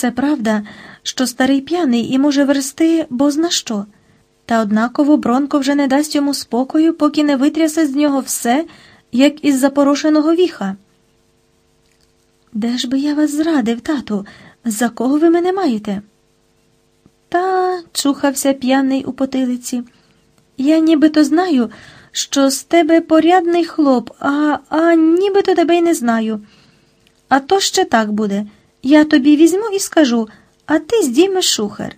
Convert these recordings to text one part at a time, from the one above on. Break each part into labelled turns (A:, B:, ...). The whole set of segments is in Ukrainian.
A: Це правда, що старий п'яний і може версти бозна що. Та однаково Бронко вже не дасть йому спокою, поки не витрясе з нього все, як із запорошеного віха. Де ж би я вас зрадив, тату? За кого ви мене маєте? Та, чухався п'яний у потилиці. Я нібито знаю, що з тебе порядний хлоп, а, а нібито тебе й не знаю. А то ще так буде. Я тобі візьму і скажу, а ти здіймеш шухер.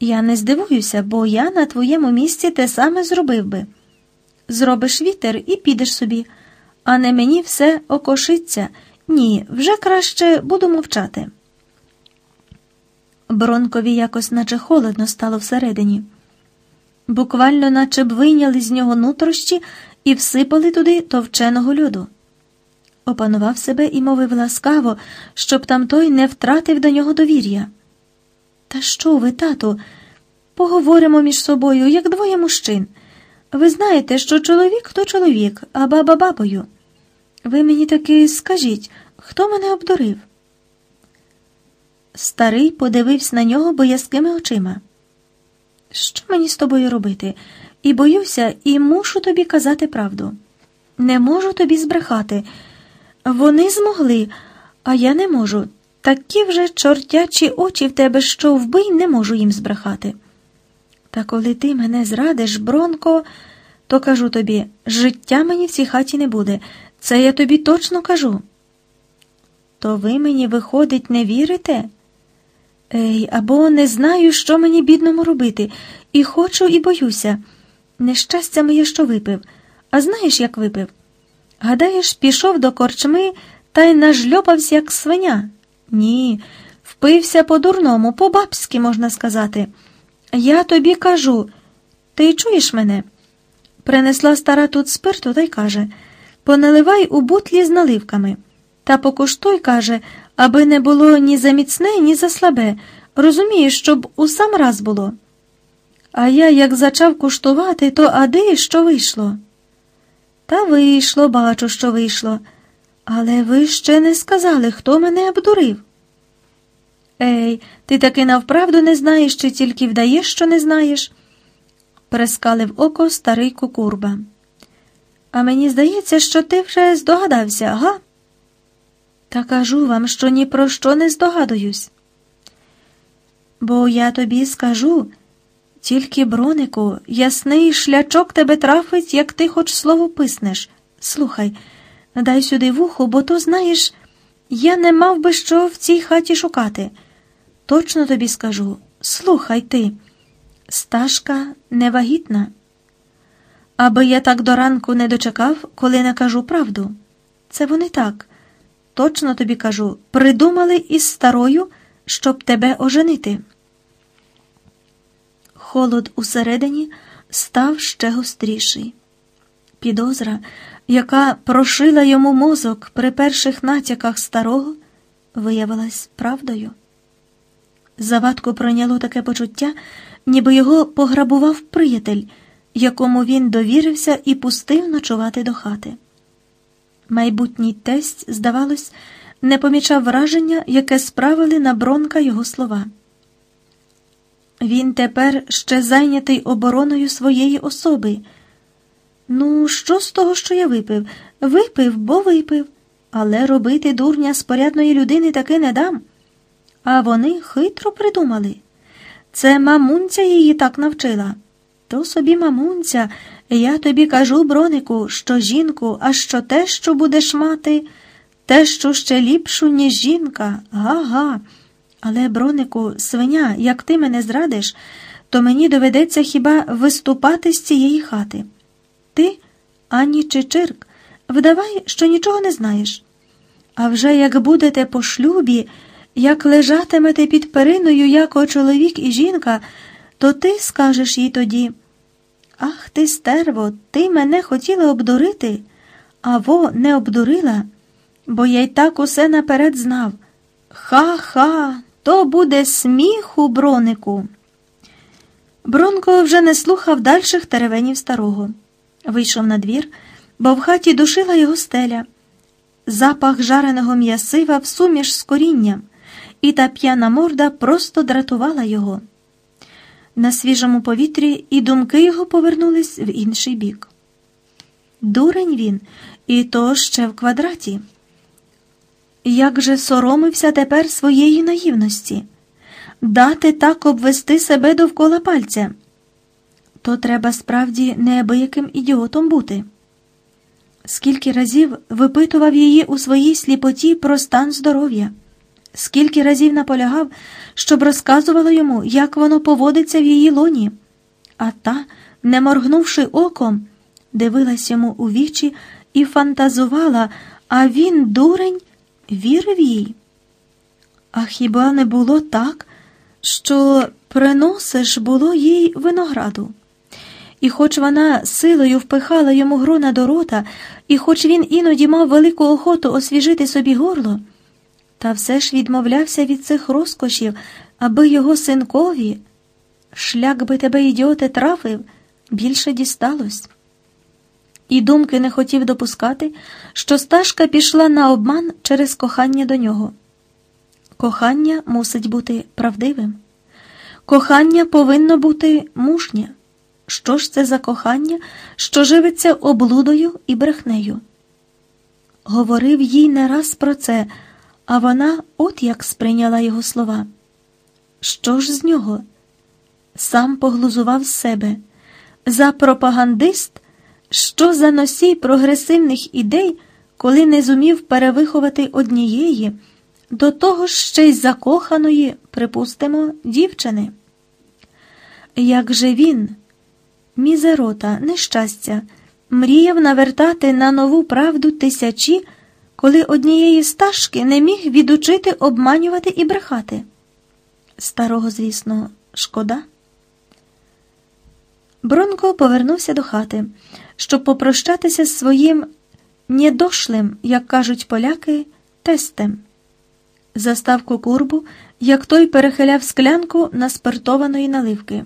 A: Я не здивуюся, бо я на твоєму місці те саме зробив би. Зробиш вітер і підеш собі, а не мені все окошиться. Ні, вже краще буду мовчати. Бронкові якось наче холодно стало всередині. Буквально наче б вийняли з нього нутрощі і всипали туди товченого льоду. Опанував себе і мовив ласкаво, щоб там той не втратив до нього довір'я. Та що ви, тату, поговоримо між собою, як двоє мужчин. Ви знаєте, що чоловік то чоловік, а баба бабою. Ви мені таки скажіть, хто мене обдурив? Старий подивився на нього боязкими очима. Що мені з тобою робити? І боюся, і мушу тобі казати правду. Не можу тобі збрехати. Вони змогли, а я не можу. Такі вже чортячі очі в тебе, що вбий, не можу їм збрехати. Та коли ти мене зрадиш, Бронко, то кажу тобі, життя мені в цій хаті не буде. Це я тобі точно кажу. То ви мені, виходить, не вірите? Ей, або не знаю, що мені бідному робити, і хочу, і боюся. Нещастя моє, що випив. А знаєш, як випив? Гадаєш, пішов до корчми та й нажльопався, як свиня. Ні, впився по-дурному, по-бабськи, можна сказати. Я тобі кажу, ти чуєш мене? Принесла стара тут спирту та й каже поналивай у бутлі з наливками. Та покуштуй, каже, аби не було ні за міцне, ні за слабе. Розумієш, щоб у сам раз було. А я як зачав куштувати, то ади що вийшло? Та вийшло, бачу, що вийшло. Але ви ще не сказали, хто мене обдурив. Ей, ти таки навправду не знаєш, чи тільки вдаєш, що не знаєш? перескалив око старий кукурба. А мені здається, що ти вже здогадався, га? Та кажу вам, що ні про що не здогадуюсь. Бо я тобі скажу, тільки, бронику, ясний шлячок тебе трафить, як ти хоч слово писнеш. Слухай, дай сюди вухо, бо то, знаєш, я не мав би що в цій хаті шукати. Точно тобі скажу, слухай ти, сташка невагітна. Аби я так до ранку не дочекав, коли не кажу правду. Це вони так. Точно тобі кажу, придумали із старою, щоб тебе оженити. Холод усередині став ще гостріший. Підозра, яка прошила йому мозок при перших натяках старого, виявилась правдою. Завадку пройняло таке почуття, ніби його пограбував приятель, якому він довірився і пустив ночувати до хати. Майбутній тесть, здавалось, не помічав враження, яке справили на бронка його слова. Він тепер ще зайнятий обороною своєї особи. Ну, що з того, що я випив? Випив, бо випив, але робити дурня з порядної людини таки не дам. А вони хитро придумали. Це мамунця її так навчила. То собі мамунця, я тобі кажу, бронику, що жінку, а що те, що будеш мати, те, що ще ліпшу, ніж жінка, га-га. Але, бронику, свиня, як ти мене зрадиш, то мені доведеться хіба виступати з цієї хати. Ти, ані чи чирк, вдавай, що нічого не знаєш. А вже як будете по шлюбі, як лежатимете під периною, як чоловік і жінка, то ти скажеш їй тоді. Ах ти, стерво, ти мене хотіла обдурити, а во не обдурила, бо я й так усе наперед знав. Ха-ха, то буде сміх у бронику. Бронко вже не слухав дальших теревенів старого. Вийшов на двір, бо в хаті душила його стеля. Запах жареного м'ясива в суміш з корінням, і та п'яна морда просто дратувала його. На свіжому повітрі і думки його повернулись в інший бік. Дурень він, і то ще в квадраті. Як же соромився тепер своєї наївності, дати так обвести себе довкола пальця. То треба справді неабияким ідіотом бути. Скільки разів випитував її у своїй сліпоті про стан здоров'я, скільки разів наполягав, щоб розказувала йому, як воно поводиться в її лоні, а та, не моргнувши оком, дивилась йому у вічі і фантазувала, а він, дурень, вірив їй. А хіба не було так, що приносиш було їй винограду? І хоч вона силою впихала йому грона до рота, і хоч він іноді мав велику охоту освіжити собі горло, та все ж відмовлявся від цих розкошів, аби його синкові, шлях би тебе, ідіоте, трафив, більше дісталось. І думки не хотів допускати, що Сташка пішла на обман через кохання до нього. Кохання мусить бути правдивим. Кохання повинно бути мужнє. Що ж це за кохання, що живиться облудою і брехнею? Говорив їй не раз про це, а вона от як сприйняла його слова. Що ж з нього? Сам поглузував з себе. За пропагандист, що за носій прогресивних ідей, коли не зумів перевиховати однієї, до того ж ще й закоханої, припустимо, дівчини. Як же він? мізерота, нещастя, мріяв навертати на нову правду тисячі, коли однієї стажки не міг відучити обманювати і брехати. Старого, звісно, шкода. Бронко повернувся до хати, щоб попрощатися з своїм недошлим, як кажуть поляки, тестем. Застав кукурбу, як той перехиляв склянку на спиртованої наливки.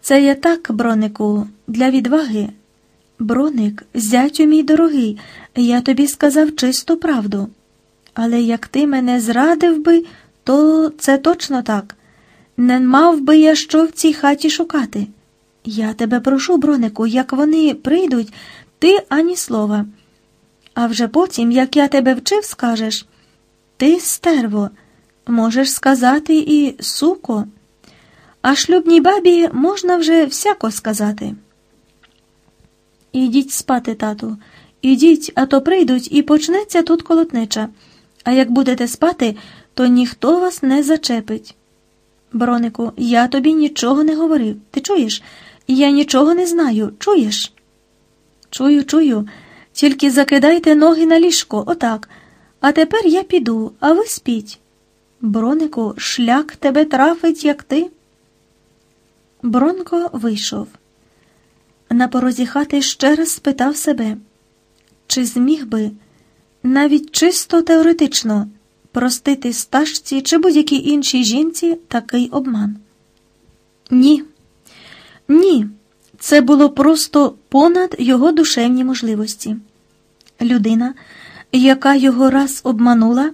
A: Це я так, бронику, для відваги. Броник, зятю мій дорогий, я тобі сказав чисту правду. Але як ти мене зрадив би, то це точно так. Не мав би я що в цій хаті шукати. Я тебе прошу, бронику, як вони прийдуть, ти ані слова. А вже потім, як я тебе вчив, скажеш ти, стерво, можеш сказати і суко. А шлюбній бабі можна вже всяко сказати. Ідіть спати, тату, ідіть, а то прийдуть і почнеться тут колотнеча. А як будете спати, то ніхто вас не зачепить. Бронику, я тобі нічого не говорив. Ти чуєш? Я нічого не знаю. Чуєш? Чую, чую. Тільки закидайте ноги на ліжко, отак. А тепер я піду, а ви спіть. Бронику, шлях тебе трафить, як ти. Бронко вийшов. На порозі хати ще раз спитав себе, чи зміг би навіть чисто теоретично простити стажці чи будь-якій іншій жінці такий обман? Ні, ні, це було просто понад його душевні можливості. Людина, яка його раз обманула,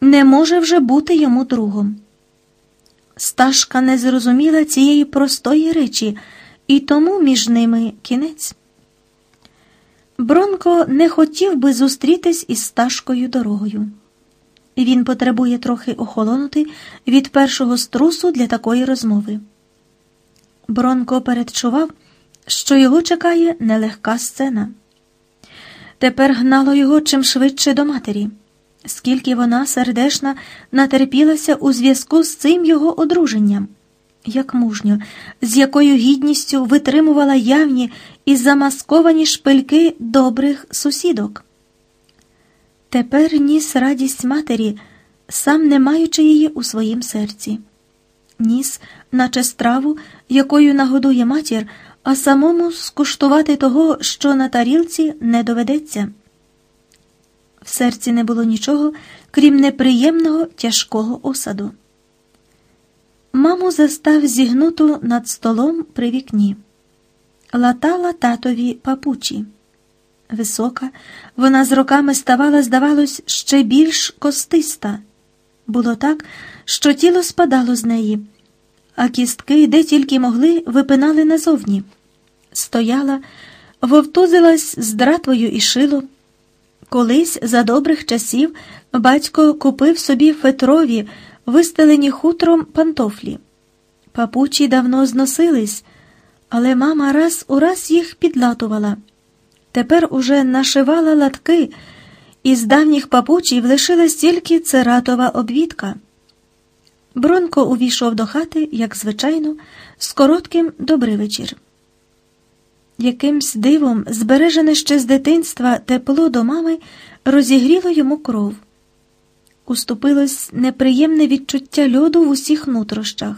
A: не може вже бути йому другом. Сташка не зрозуміла цієї простої речі, і тому між ними кінець. Бронко не хотів би зустрітись із Сташкою дорогою. Він потребує трохи охолонути від першого струсу для такої розмови. Бронко передчував, що його чекає нелегка сцена. Тепер гнало його чим швидше до матері скільки вона сердешна натерпілася у зв'язку з цим його одруженням, як мужньо, з якою гідністю витримувала явні і замасковані шпильки добрих сусідок. Тепер ніс радість матері, сам не маючи її у своїм серці, ніс, наче страву, якою нагодує матір, а самому скуштувати того, що на тарілці не доведеться. В серці не було нічого, крім неприємного тяжкого осаду. Маму застав зігнуту над столом при вікні, латала татові папучі. Висока, вона з роками ставала, здавалось, ще більш костиста, Було так, що тіло спадало з неї, а кістки, де тільки могли, випинали назовні. Стояла, вовтузилась з дратвою і шило. Колись за добрих часів батько купив собі фетрові, вистелені хутром пантофлі. Папучі давно зносились, але мама раз у раз їх підлатувала. Тепер уже нашивала латки, і з давніх папучів лишилась тільки цератова обвідка. Бронко увійшов до хати, як звичайно, з коротким добрий вечір. Якимсь дивом, збережене ще з дитинства тепло до мами, розігріло йому кров. Уступилось неприємне відчуття льоду в усіх нутрощах.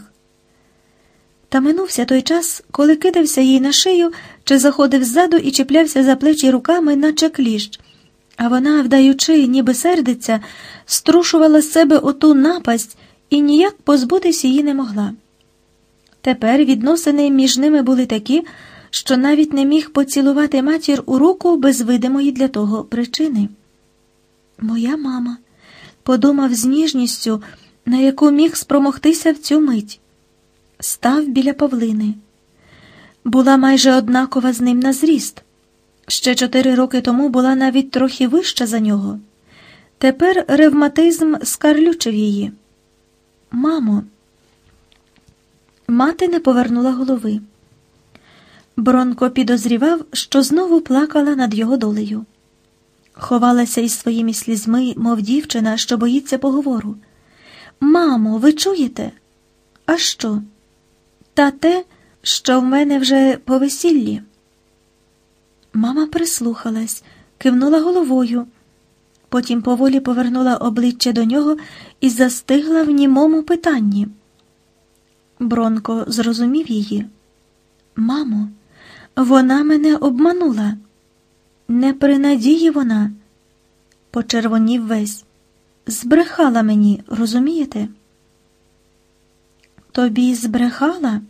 A: Та минувся той час, коли кидався їй на шию чи заходив ззаду і чіплявся за плечі руками, наче кліщ, а вона, вдаючи, ніби сердиться, струшувала себе оту напасть і ніяк позбутись її не могла. Тепер відносини між ними були такі, що навіть не міг поцілувати матір у руку без видимої для того причини. Моя мама подумав з ніжністю, на яку міг спромогтися в цю мить, став біля Павлини. Була майже однакова з ним на зріст. Ще чотири роки тому була навіть трохи вища за нього. Тепер ревматизм скарлючив її. Мамо, мати не повернула голови. Бронко підозрівав, що знову плакала над його долею. Ховалася із своїми слізьми, мов дівчина, що боїться поговору. Мамо, ви чуєте? А що? Та те, що в мене вже по весіллі. Мама прислухалась, кивнула головою, потім поволі повернула обличчя до нього і застигла в німому питанні. Бронко зрозумів її. Мамо, вона мене обманула. Не при надії вона, почервонів весь. Збрехала мені, розумієте? Тобі збрехала?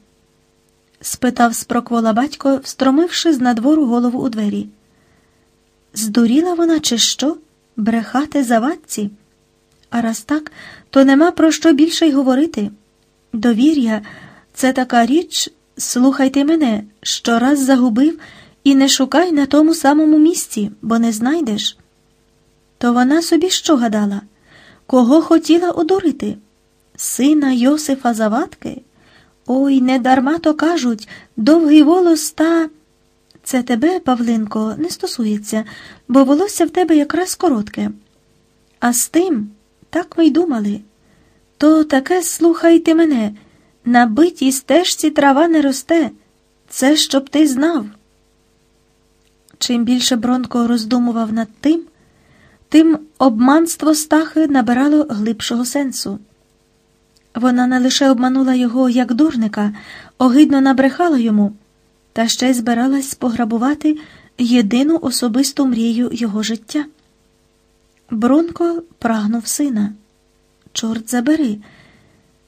A: спитав спроквола батько, встромивши з надвору голову у двері. Здуріла вона, чи що? Брехати завадці? А раз так, то нема про що більше й говорити. Довір'я це така річ, слухайте мене, що раз загубив і не шукай на тому самому місці, бо не знайдеш. То вона собі що гадала? Кого хотіла одурити? Сина Йосифа Завадки? Ой, не дарма то кажуть, довгий волос та. Це тебе, Павлинко, не стосується, бо волосся в тебе якраз коротке. А з тим, так ми й думали. То таке слухайте мене, на битій стежці трава не росте. Це щоб ти знав. Чим більше Бронко роздумував над тим, тим обманство стахи набирало глибшого сенсу. Вона не лише обманула його як дурника, огидно набрехала йому, та ще й збиралась пограбувати єдину особисту мрію його життя. Бронко прагнув сина. Чорт забери,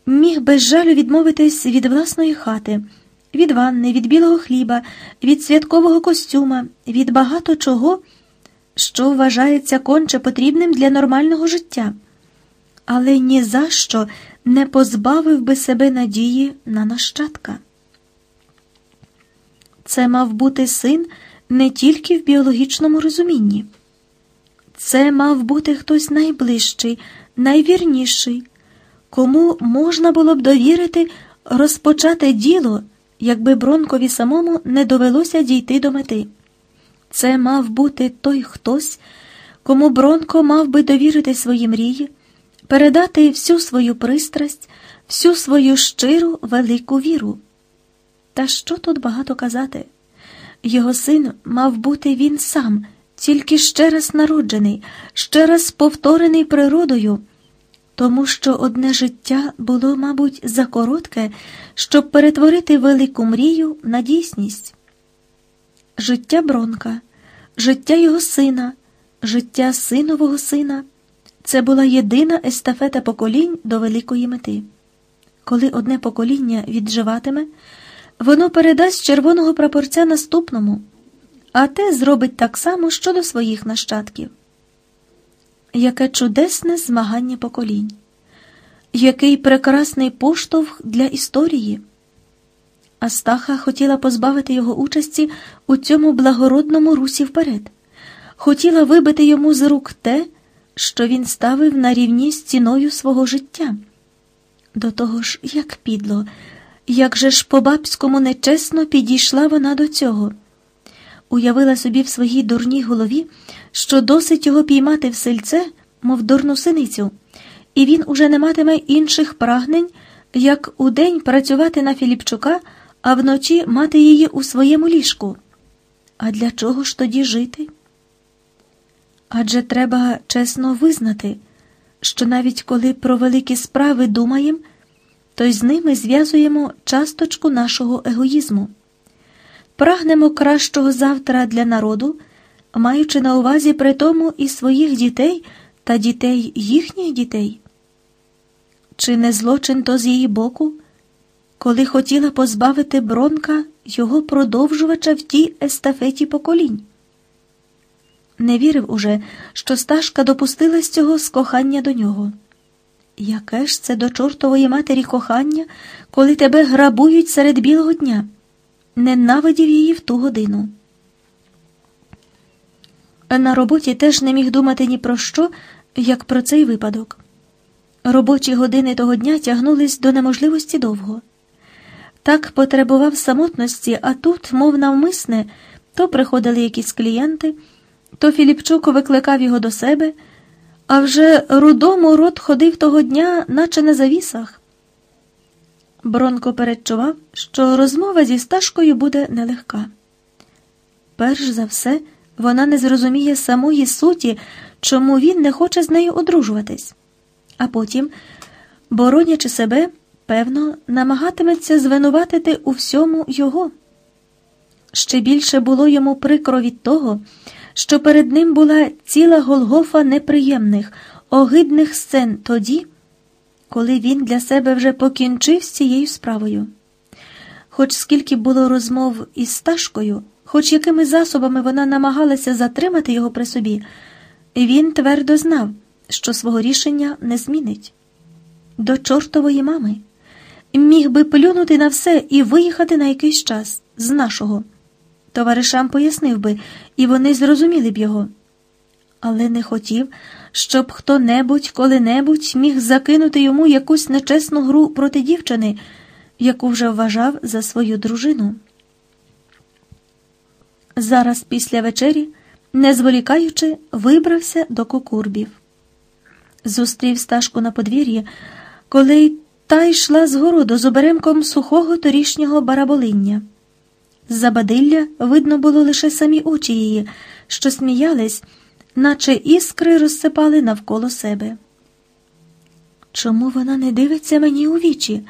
A: міг без жалю відмовитись від власної хати від ванни, від білого хліба, від святкового костюма, від багато чого, що вважається конче потрібним для нормального життя, але ні за що не позбавив би себе надії на нащадка. Це мав бути син не тільки в біологічному розумінні. Це мав бути хтось найближчий, найвірніший, кому можна було б довірити розпочати діло якби Бронкові самому не довелося дійти до мети. Це мав бути той хтось, кому Бронко мав би довірити свої мрії, передати всю свою пристрасть, всю свою щиру велику віру. Та що тут багато казати? Його син мав бути він сам, тільки ще раз народжений, ще раз повторений природою тому що одне життя було, мабуть, закоротке, щоб перетворити велику мрію на дійсність. Життя Бронка, життя його сина, життя синового сина це була єдина естафета поколінь до великої мети. Коли одне покоління відживатиме, воно передасть червоного прапорця наступному, а те зробить так само щодо своїх нащадків. Яке чудесне змагання поколінь. який прекрасний поштовх для історії. Астаха хотіла позбавити його участі у цьому благородному русі вперед, хотіла вибити йому з рук те, що він ставив на рівні з ціною свого життя. До того ж, як підло, як же ж по бабському нечесно підійшла вона до цього. Уявила собі в своїй дурній голові, що досить його піймати в сельце, мов дурну синицю, і він уже не матиме інших прагнень, як удень працювати на Філіпчука, а вночі мати її у своєму ліжку. А для чого ж тоді жити? Адже треба чесно визнати, що навіть коли про великі справи думаємо, то й з ними зв'язуємо часточку нашого егоїзму. Прагнемо кращого завтра для народу, маючи на увазі при тому і своїх дітей та дітей їхніх дітей. Чи не злочин то з її боку, коли хотіла позбавити Бронка його продовжувача в тій естафеті поколінь? Не вірив уже, що Сташка допустилась цього з кохання до нього. Яке ж це до чортової матері кохання, коли тебе грабують серед білого дня? Ненавидів її в ту годину. На роботі теж не міг думати ні про що, як про цей випадок. Робочі години того дня тягнулись до неможливості довго. Так потребував самотності, а тут, мов навмисне, то приходили якісь клієнти, то Філіпчук викликав його до себе, а вже рудому рот ходив того дня, наче на завісах. Бронко передчував, що розмова зі Сташкою буде нелегка. Перш за все, вона не зрозуміє самої суті, чому він не хоче з нею одружуватись, а потім, боронячи себе, певно, намагатиметься звинуватити у всьому його. Ще більше було йому прикро від того, що перед ним була ціла Голгофа неприємних, огидних сцен тоді, коли він для себе вже покінчив з цією справою. Хоч скільки було розмов із Сташкою, хоч якими засобами вона намагалася затримати його при собі, він твердо знав, що свого рішення не змінить. До чортової мами міг би плюнути на все і виїхати на якийсь час з нашого. Товаришам пояснив би, і вони зрозуміли б його. Але не хотів, щоб хто-небудь коли-небудь міг закинути йому якусь нечесну гру проти дівчини, яку вже вважав за свою дружину. Зараз після вечері, не зволікаючи, вибрався до кукурбів. Зустрів стажку на подвір'ї, коли та йшла з городу з оберемком сухого торішнього бараболиння. З-за бадилля видно було лише самі очі її, що сміялись, наче іскри розсипали навколо себе. Чому вона не дивиться мені у вічі?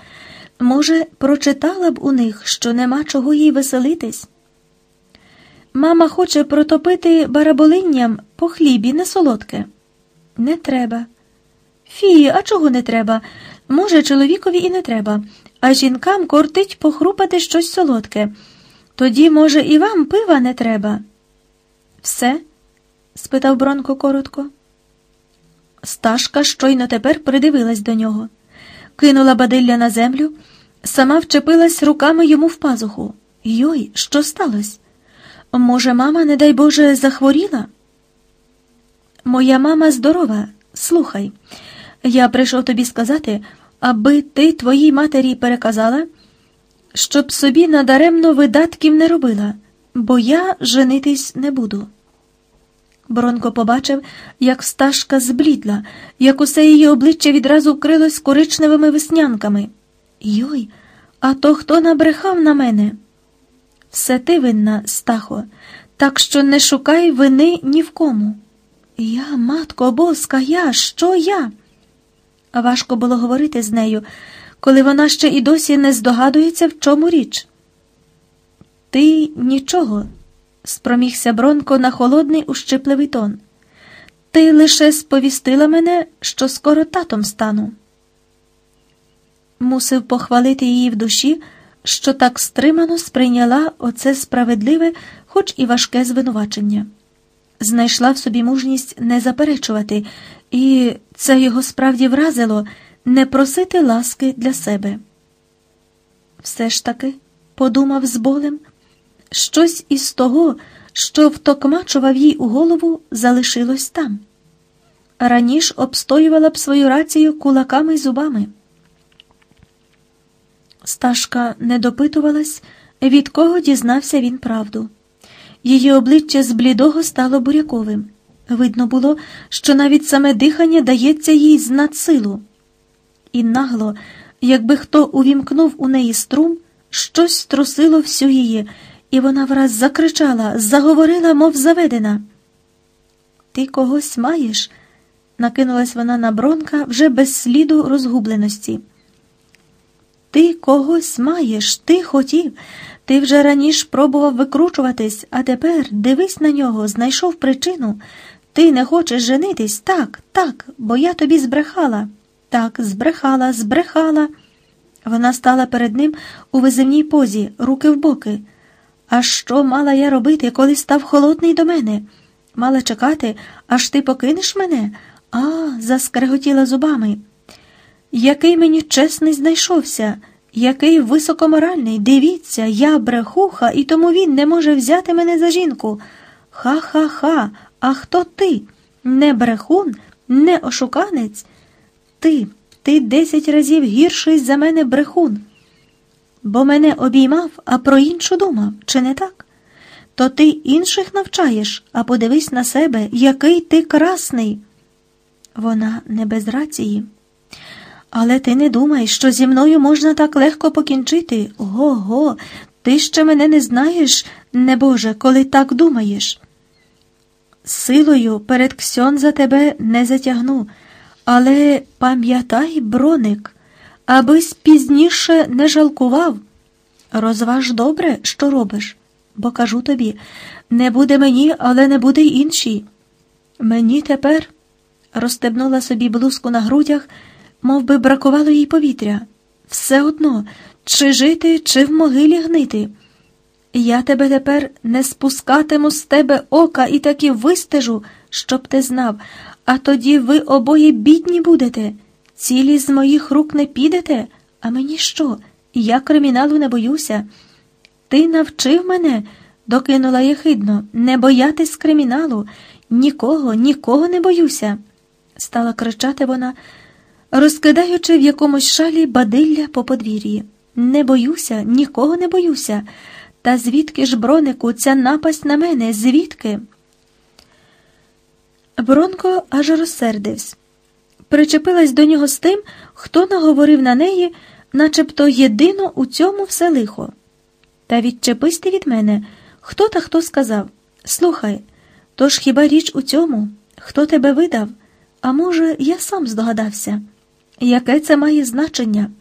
A: Може, прочитала б у них, що нема чого їй веселитись? Мама хоче протопити бараболинням по хлібі не солодке. Не треба. Фі, а чого не треба? Може, чоловікові і не треба, а жінкам кортить похрупати щось солодке. Тоді, може, і вам пива не треба? Все? Спитав Бронко коротко. Сташка щойно тепер придивилась до нього, кинула бадилля на землю, сама вчепилась руками йому в пазуху. Йой, що сталося? Може, мама, не дай Боже, захворіла? Моя мама здорова, слухай. Я прийшов тобі сказати, аби ти твоїй матері переказала щоб собі надаремно видатків не робила, бо я женитись не буду. Бронко побачив, як сташка зблідла, як усе її обличчя відразу вкрилось коричневими веснянками. Йой, а то хто набрехав на мене? Все ти винна, Стахо, так що не шукай вини ні в кому. Я, матко боска, я, що я? Важко було говорити з нею коли вона ще і досі не здогадується, в чому річ. Ти нічого, спромігся Бронко на холодний ущипливий тон. Ти лише сповістила мене, що скоро татом стану. Мусив похвалити її в душі, що так стримано сприйняла оце справедливе, хоч і важке звинувачення. Знайшла в собі мужність не заперечувати, і це його справді вразило не просити ласки для себе. Все ж таки, подумав з болем, щось із того, що втокмачував їй у голову, залишилось там. Раніше обстоювала б свою рацію кулаками й зубами. Сташка не допитувалась, від кого дізнався він правду. Її обличчя з блідого стало буряковим. Видно було, що навіть саме дихання дається їй з надсилу. І нагло, якби хто увімкнув у неї струм, щось струсило всю її, і вона враз закричала, заговорила, мов заведена. Ти когось маєш? накинулась вона на бронка вже без сліду розгубленості. Ти когось маєш, ти хотів. Ти вже раніше пробував викручуватись, а тепер дивись на нього, знайшов причину. Ти не хочеш женитись? Так, так, бо я тобі збрехала. Так, збрехала, збрехала. Вона стала перед ним у визивній позі, руки в боки. А що мала я робити, коли став холодний до мене? Мала чекати, аж ти покинеш мене? А, заскреготіла зубами. Який мені чесний знайшовся, який високоморальний. Дивіться, я брехуха, і тому він не може взяти мене за жінку. Ха-ха-ха, а хто ти? Не брехун, не ошуканець? Ти, ти десять разів гірший за мене брехун. Бо мене обіймав, а про іншу думав, чи не так? То ти інших навчаєш, а подивись на себе, який ти красний. Вона не без рації. Але ти не думай, що зі мною можна так легко покінчити. Го го, ти ще мене не знаєш, небоже, коли так думаєш. Силою перед ксьон за тебе не затягну, але пам'ятай, броник, абись пізніше не жалкував. Розваж добре, що робиш, бо кажу тобі не буде мені, але не буде й іншій. Мені тепер розстебнула собі блузку на грудях, мов би бракувало їй повітря. Все одно, чи жити, чи в могилі гнити. Я тебе тепер не спускатиму з тебе ока і таки вистежу, щоб ти знав, а тоді ви обоє бідні будете. Цілі з моїх рук не підете, а мені що? Я криміналу не боюся. Ти навчив мене, докинула єхидно, не боятись криміналу. Нікого, нікого не боюся, стала кричати вона, розкидаючи в якомусь шалі бадилля по подвір'ї. Не боюся, нікого не боюся. Та звідки ж, бронику, ця напасть на мене? Звідки? Бронко аж розсердився. Причепилась до нього з тим, хто наговорив на неї, начебто єдино у цьому все лихо. Та відчепись ти від мене, хто та хто сказав Слухай, то ж хіба річ у цьому? Хто тебе видав? А може, я сам здогадався, яке це має значення?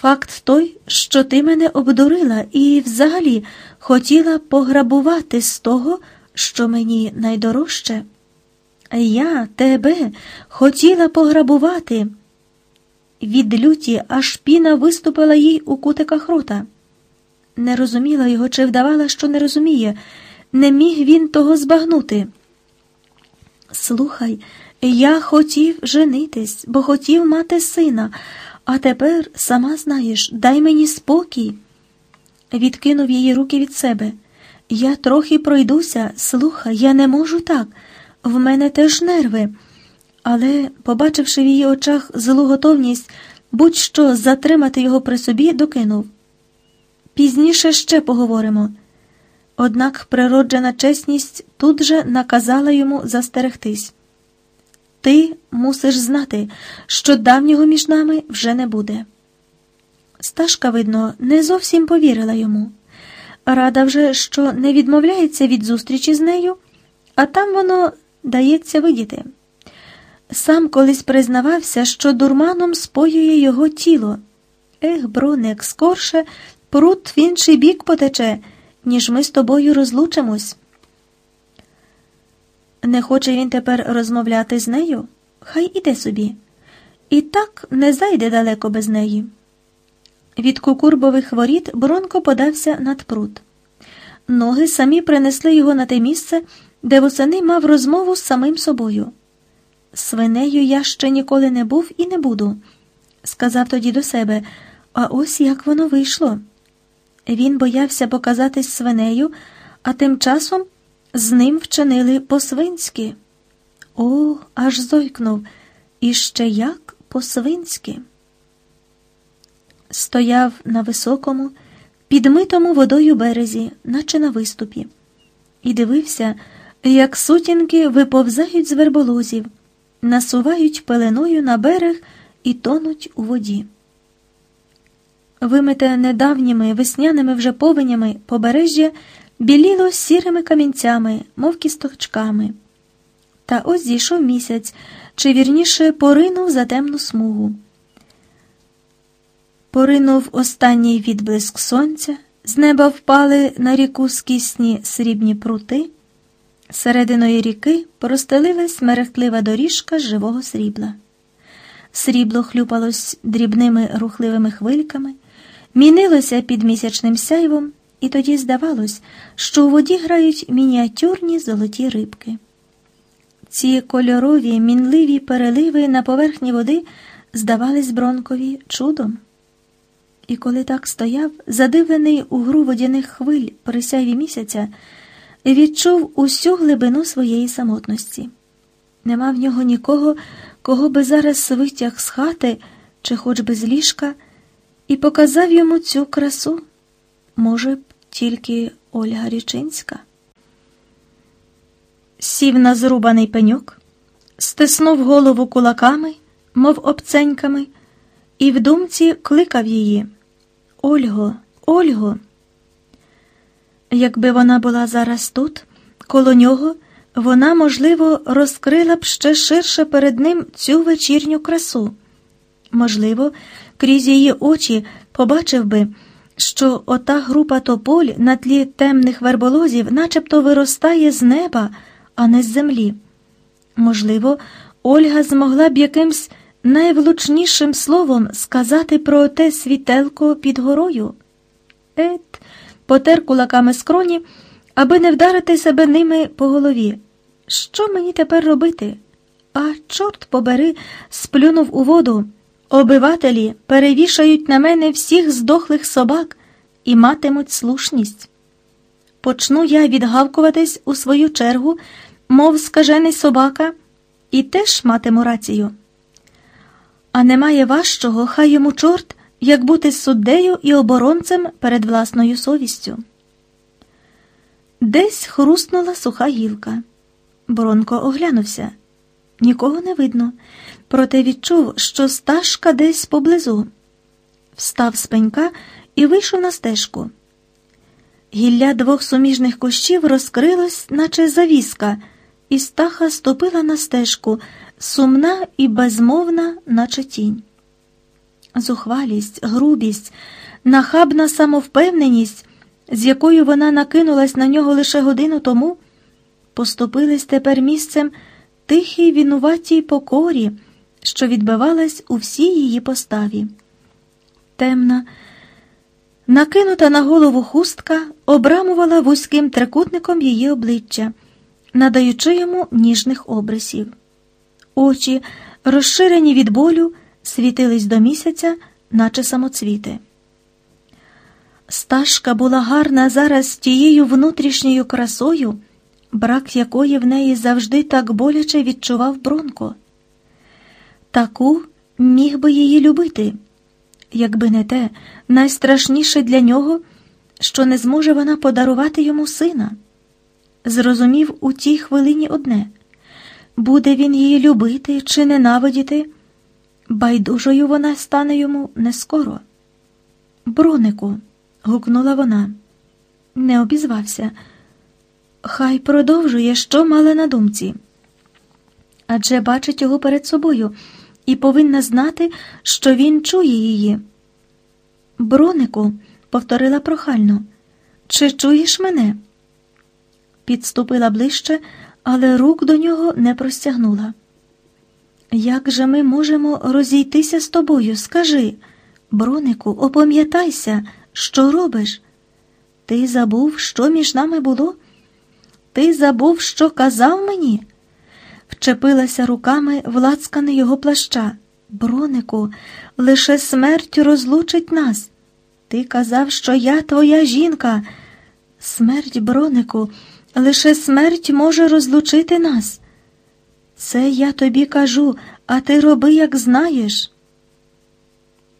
A: Факт той, що ти мене обдурила і взагалі хотіла пограбувати з того, що мені найдорожче. Я тебе хотіла пограбувати. Від люті аж піна виступила їй у кутиках рота. Не розуміла його, чи вдавала, що не розуміє, не міг він того збагнути. Слухай, я хотів женитись, бо хотів мати сина. А тепер, сама знаєш, дай мені спокій. Відкинув її руки від себе. Я трохи пройдуся, слухай, я не можу так. В мене теж нерви. Але, побачивши в її очах злу готовність будь-що затримати його при собі, докинув. Пізніше ще поговоримо. Однак природжена чесність тут же наказала йому застерегтись. Ти мусиш знати, що давнього між нами вже не буде. Сташка, видно, не зовсім повірила йому. Рада вже, що не відмовляється від зустрічі з нею, а там воно дається видіти. Сам колись признавався, що дурманом споює його тіло. Ех, броник, скорше пруд в інший бік потече, ніж ми з тобою розлучимось. Не хоче він тепер розмовляти з нею? Хай іде собі. І так не зайде далеко без неї. Від кукурбових воріт Бронко подався над пруд. Ноги самі принесли його на те місце, де восени мав розмову з самим собою. Свинею я ще ніколи не був і не буду, сказав тоді до себе, а ось як воно вийшло. Він боявся показатись свинею, а тим часом з ним вчинили по-свинськи. О, аж зойкнув. І ще як по-свинськи. Стояв на високому, підмитому водою березі, наче на виступі, і дивився, як сутінки виповзають з верболозів, насувають пеленою на берег і тонуть у воді. Вимите недавніми весняними вже повенями побережжя біліло сірими камінцями, мов кісточками. Та ось зійшов місяць, чи вірніше поринув за темну смугу. Поринув останній відблиск сонця, з неба впали на ріку скісні срібні прути, серединою ріки простелилась мерехтлива доріжка живого срібла. Срібло хлюпалось дрібними рухливими хвильками, мінилося під місячним сяйвом, і тоді здавалось, що у воді грають мініатюрні золоті рибки. Ці кольорові, мінливі переливи на поверхні води здавались Бронкові чудом. І коли так стояв, задивлений у гру водяних хвиль при сяйві місяця, відчув усю глибину своєї самотності. Нема в нього нікого, кого би зараз витяг з хати чи хоч би з ліжка, і показав йому цю красу, може б, тільки Ольга Річинська сів на зрубаний пеньок, стиснув голову кулаками, мов обценьками, і в думці кликав її Ольго, Ольго. Якби вона була зараз тут, коло нього, вона, можливо, розкрила б ще ширше перед ним цю вечірню красу. Можливо, крізь її очі побачив би, що ота група тополь на тлі темних верболозів начебто виростає з неба а не з землі. Можливо, Ольга змогла б якимсь найвлучнішим словом сказати про те світелко під горою. Ет, потер кулаками скроні, аби не вдарити себе ними по голові. Що мені тепер робити? А чорт побери, сплюнув у воду. Обивателі перевішають на мене всіх здохлих собак і матимуть слушність. Почну я відгавкуватись у свою чергу мов скажений собака, і теж матиму рацію. А немає важчого, хай йому чорт, як бути суддею і оборонцем перед власною совістю. Десь хрустнула суха гілка. Бронко оглянувся. Нікого не видно, проте відчув, що стажка десь поблизу. Встав з пенька і вийшов на стежку. Гілля двох суміжних кущів розкрилось, наче завіска і стаха ступила на стежку, сумна і безмовна, наче тінь. Зухвалість, грубість, нахабна самовпевненість, з якою вона накинулась на нього лише годину тому, поступились тепер місцем тихій вінуватій покорі, що відбивалась у всій її поставі. Темна, накинута на голову хустка обрамувала вузьким трикутником її обличчя надаючи йому ніжних обрисів. Очі, розширені від болю, світились до місяця, наче самоцвіти. Сташка була гарна зараз тією внутрішньою красою, брак якої в неї завжди так боляче відчував Бронко. Таку міг би її любити, якби не те найстрашніше для нього, що не зможе вона подарувати йому сина зрозумів у тій хвилині одне буде він її любити чи ненавидіти, байдужою вона стане йому не скоро. Бронику, гукнула вона, не обізвався. Хай продовжує, що мала на думці. Адже бачить його перед собою і повинна знати, що він чує її. Бронику, повторила прохально, чи чуєш мене? підступила ближче, але рук до нього не простягнула. Як же ми можемо розійтися з тобою? Скажи, бронику, опам'ятайся, що робиш? Ти забув, що між нами було? Ти забув, що казав мені? вчепилася руками в його плаща. Бронику, лише смерть розлучить нас. Ти казав, що я твоя жінка. Смерть, бронику, лише смерть може розлучити нас. Це я тобі кажу, а ти роби, як знаєш.